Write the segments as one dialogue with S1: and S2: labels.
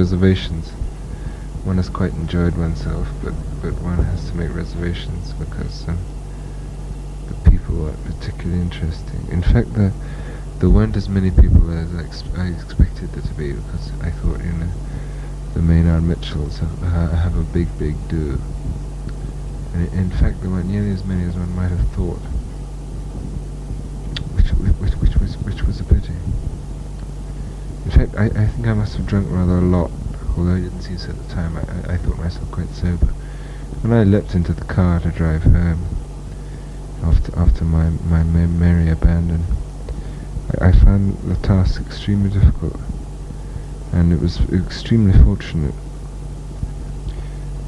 S1: reservations. One has quite enjoyed oneself, but, but one has to make reservations because um, the people aren't particularly interesting. In fact, the there weren't as many people as I, ex- I expected there to be because I thought, you know, the Maynard Mitchells have, ha- have a big, big do. And in fact, there weren't nearly as many as one might have thought, which, which, which was which was a pity. Fact, I, I think I must have drunk rather a lot, although I didn't see so at the time. I, I, I thought myself quite sober. When I leapt into the car to drive home, after after my my merry abandon, I, I found the task extremely difficult, and it was extremely fortunate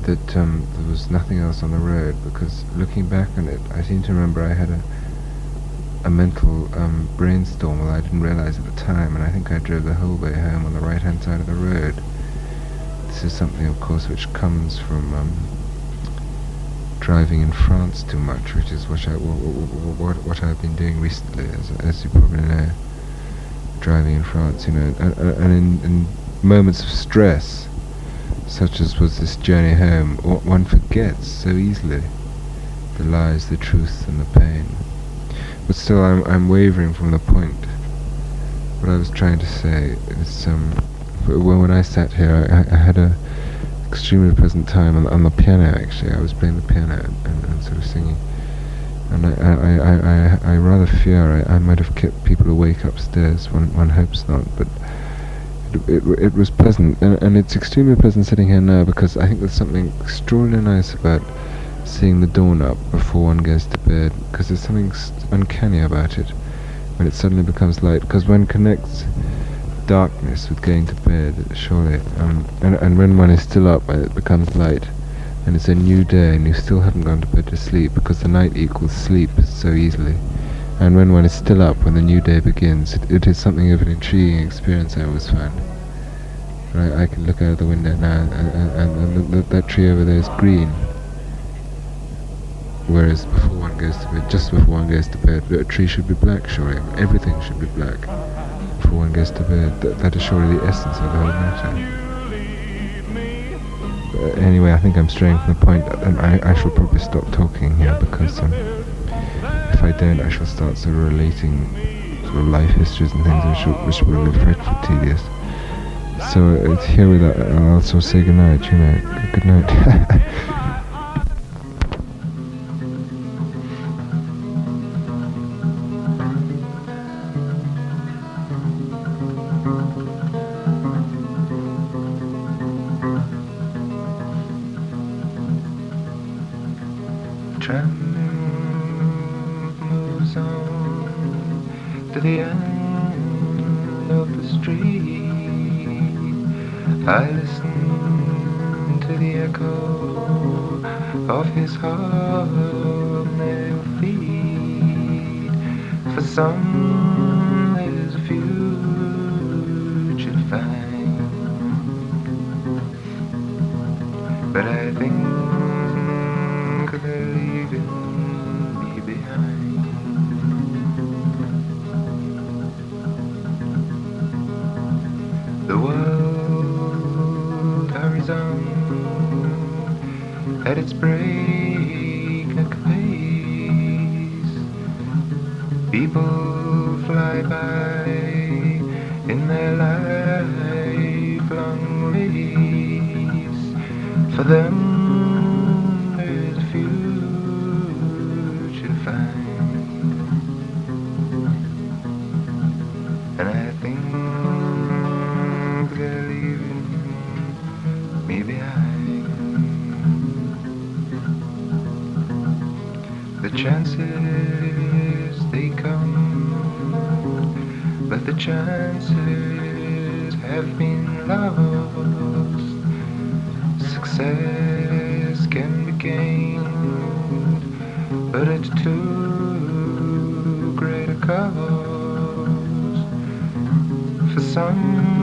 S1: that um, there was nothing else on the road. Because looking back on it, I seem to remember I had a a mental um, brainstorm that I didn't realize at the time, and I think I drove the whole way home on the right hand side of the road. This is something, of course, which comes from um, driving in France too much, which is what I what, what, what I've been doing recently, as, as you probably know. Driving in France, you know, and, and and in, in moments of stress, such as was this journey home, one forgets so easily the lies, the truth, and the pain. But still, I'm I'm wavering from the point. What I was trying to say is, um, when when I sat here, I, I had a extremely pleasant time on, on the piano. Actually, I was playing the piano and, and, and sort of singing, and I I, I, I, I rather fear I, I might have kept people awake upstairs. One one hopes not, but it it, it was pleasant, and, and it's extremely pleasant sitting here now because I think there's something extraordinarily nice about seeing the dawn up before one goes to bed because there's something uncanny about it when it suddenly becomes light because one connects darkness with going to bed surely um, and, and when one is still up it becomes light and it's a new day and you still haven't gone to bed to sleep because the night equals sleep so easily and when one is still up when the new day begins it, it is something of an intriguing experience I always find. Right I can look out of the window now and, and, and, and th- that tree over there is green Whereas before one goes to bed, just before one goes to bed, a tree should be black, surely. Everything should be black before one goes to bed. That, is surely the essence of the whole matter. But anyway, I think I'm straying from the point, and I, I shall probably stop talking here because um, if I don't, I shall start sort of relating sort of life histories and things which will, which will be frightfully tedious. So it's here with that, I'll also say goodnight, you know. Good night. The chances they come, but the chances have been lost. Success can be gained, but it's too great a cost for some.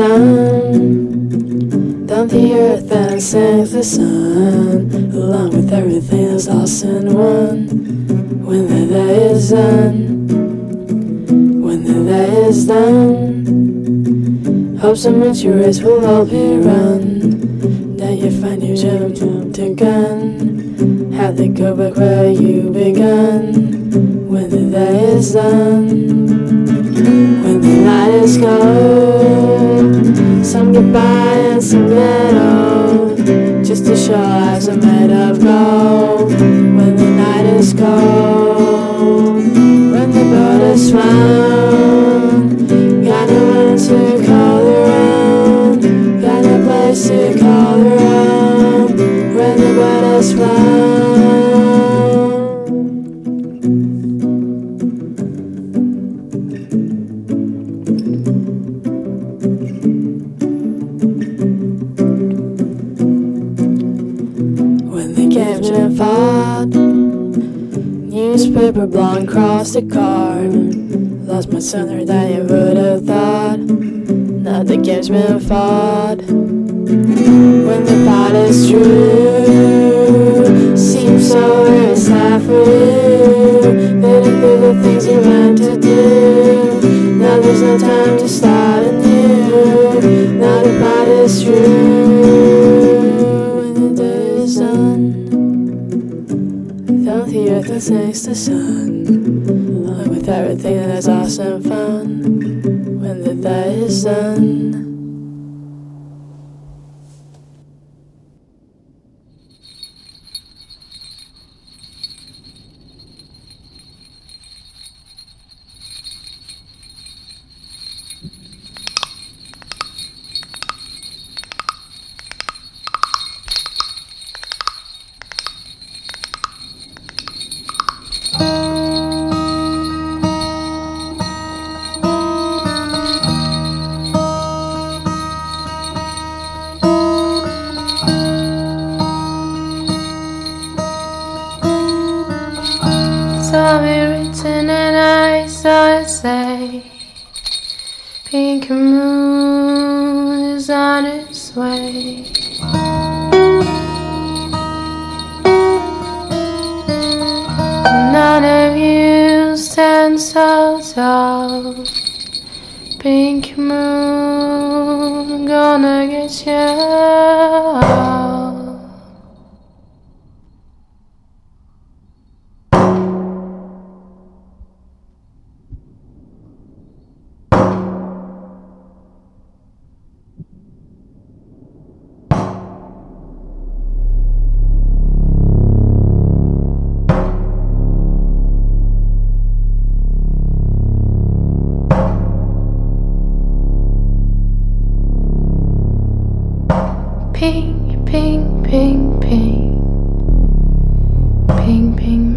S2: Done, down the earth and sinks the sun, along with everything that's lost and won. When the day is done, when the day is done, hopes and matures will all be run. Then you find you jump, jumped a gun, have to go back where you begun. When the day is done. When the night is cold, some goodbye and some old. Just to show lives are made of gold. When the night is cold, when the boat is found, Sooner than you would have thought. Now the game's been fought. When the fight is true, seems so very sad for you. Didn't do the things you meant to do. Now there's no time to start anew. Now the fight is true. When the day is done, down the earth that sinks the sun, everything that is awesome fun. When the day is done.
S3: ping, ping, ping.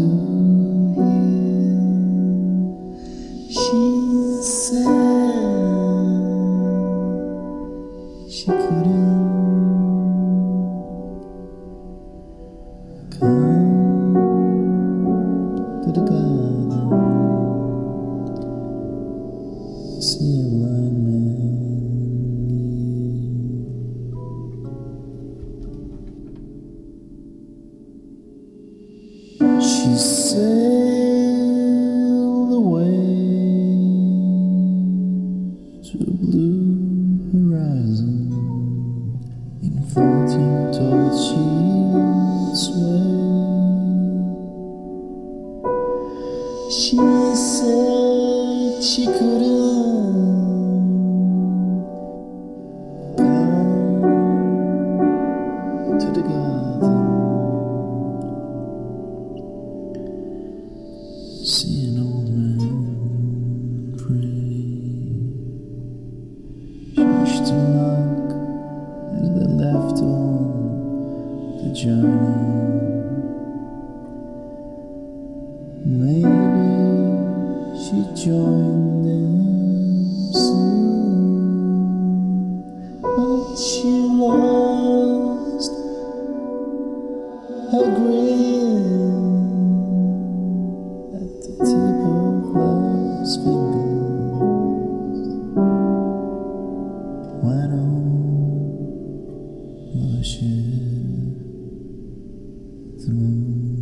S3: to 发现怎么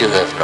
S1: still have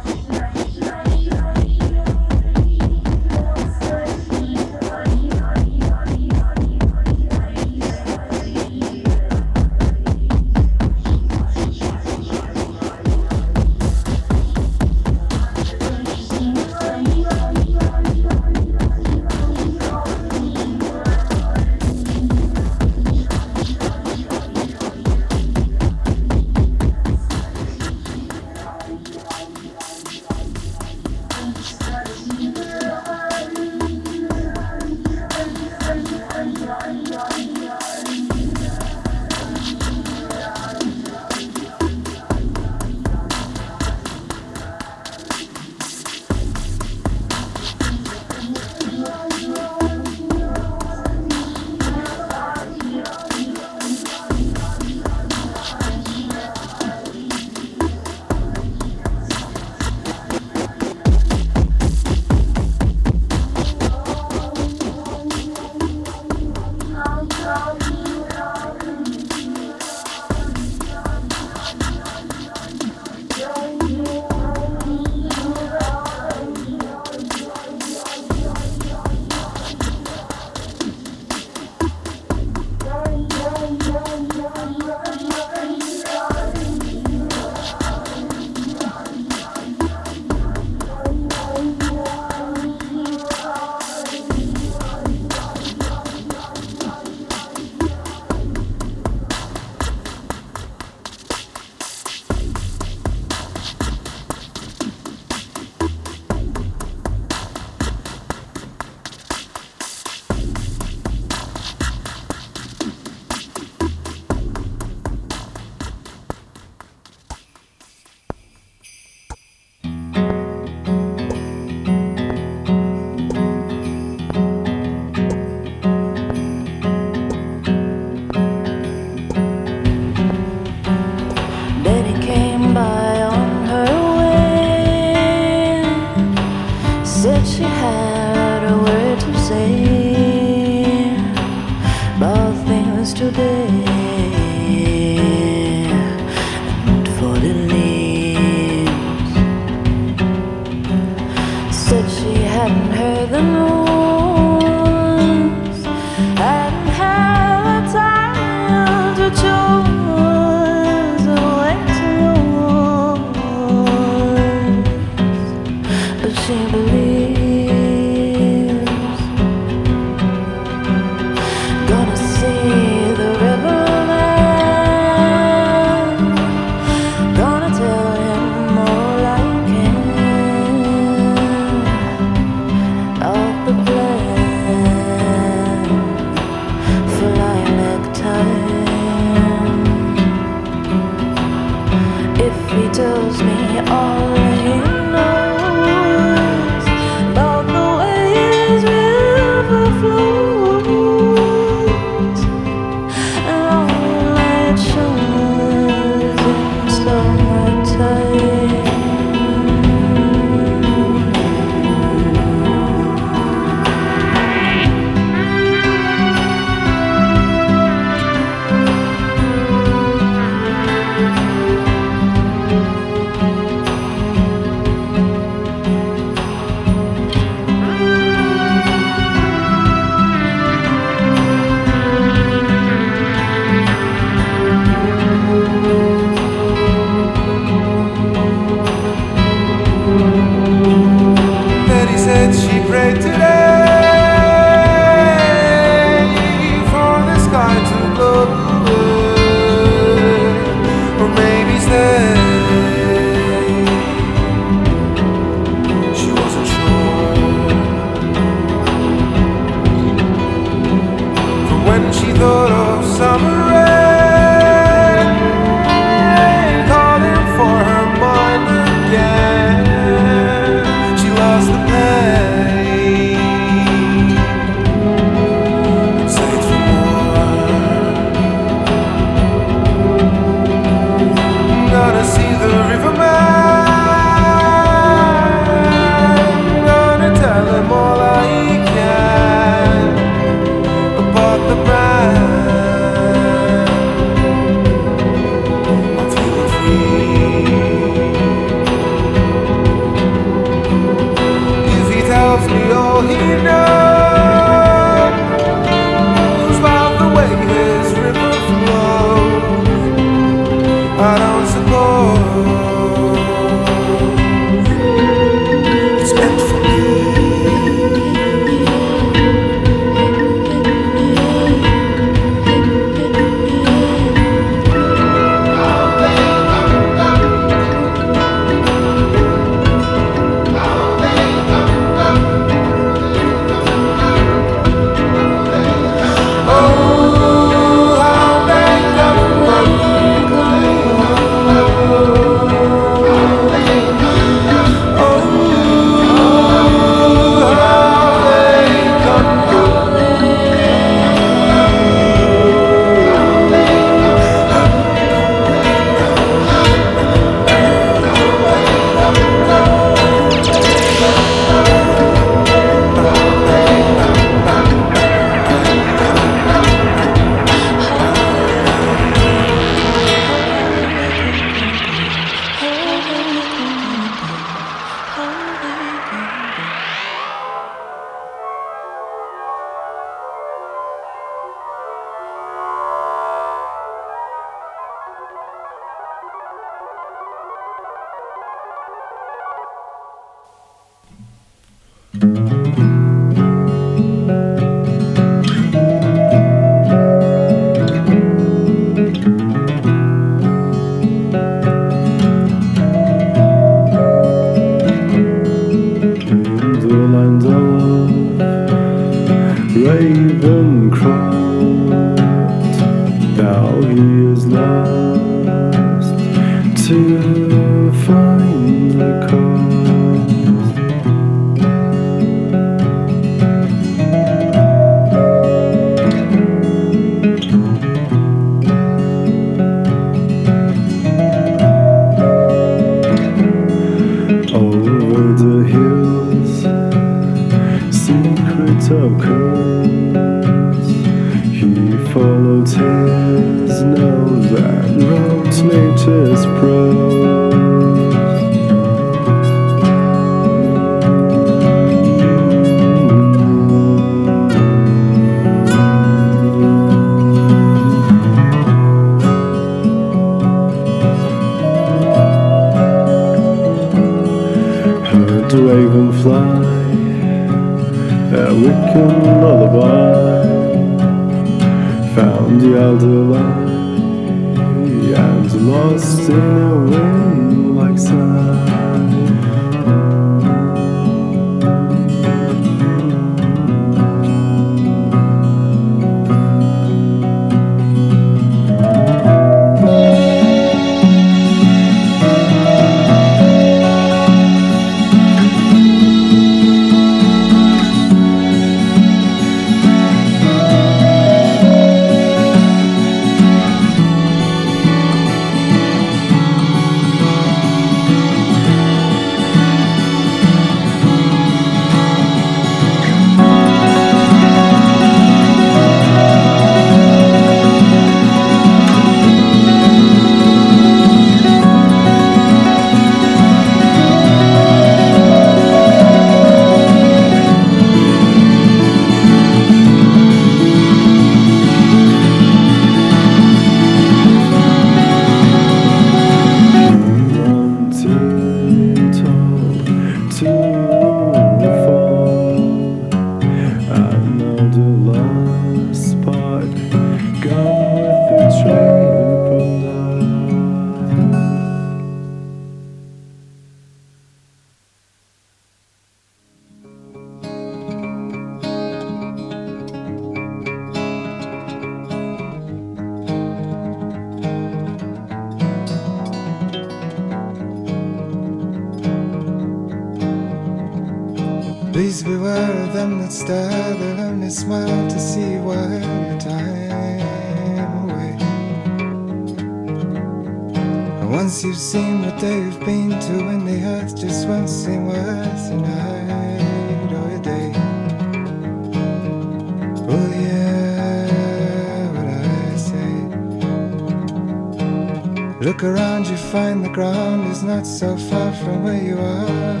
S1: Look around, you find the ground is not so far from where you are.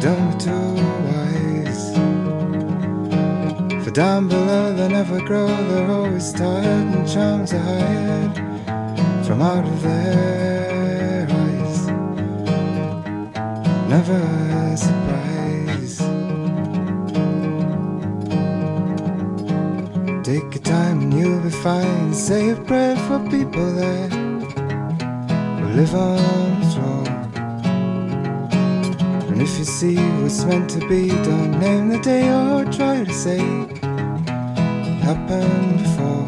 S1: Don't be too wise. For down below they never grow, they're always tired and charms are hired from out of their eyes. Never a surprise. Take your time and you'll be fine. Say a prayer for people will live on. And if you see what's meant to be, don't name the day or try to say it happened before.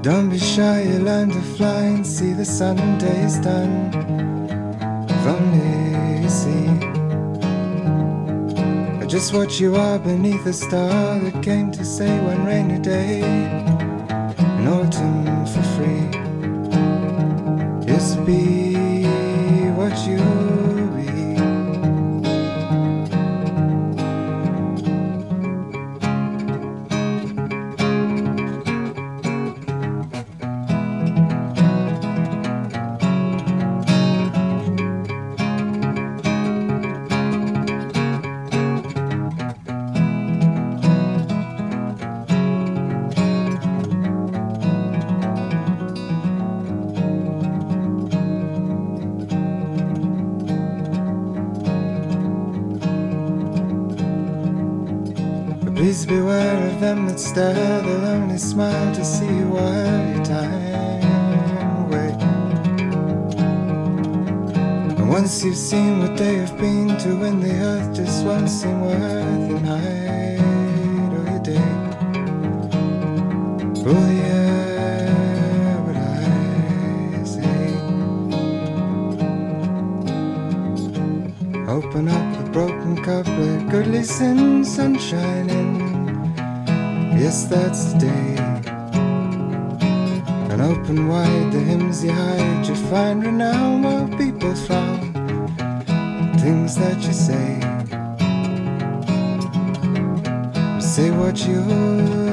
S1: Don't be shy, you learn to fly and see the sun Sunday's done. Just what you are beneath a star that came to say one rainy day. In autumn beware of them that stare, they'll only smile to see you while your time away. And once you've seen what they have been to, when the earth just won't seem worth a night or a day. Oh, Hear what I say? Open up broken cup, let goodly sin sunshine in. Yes, that's the day. And open wide the hymns you hide, you find renown while people frown. things that you say. Say what you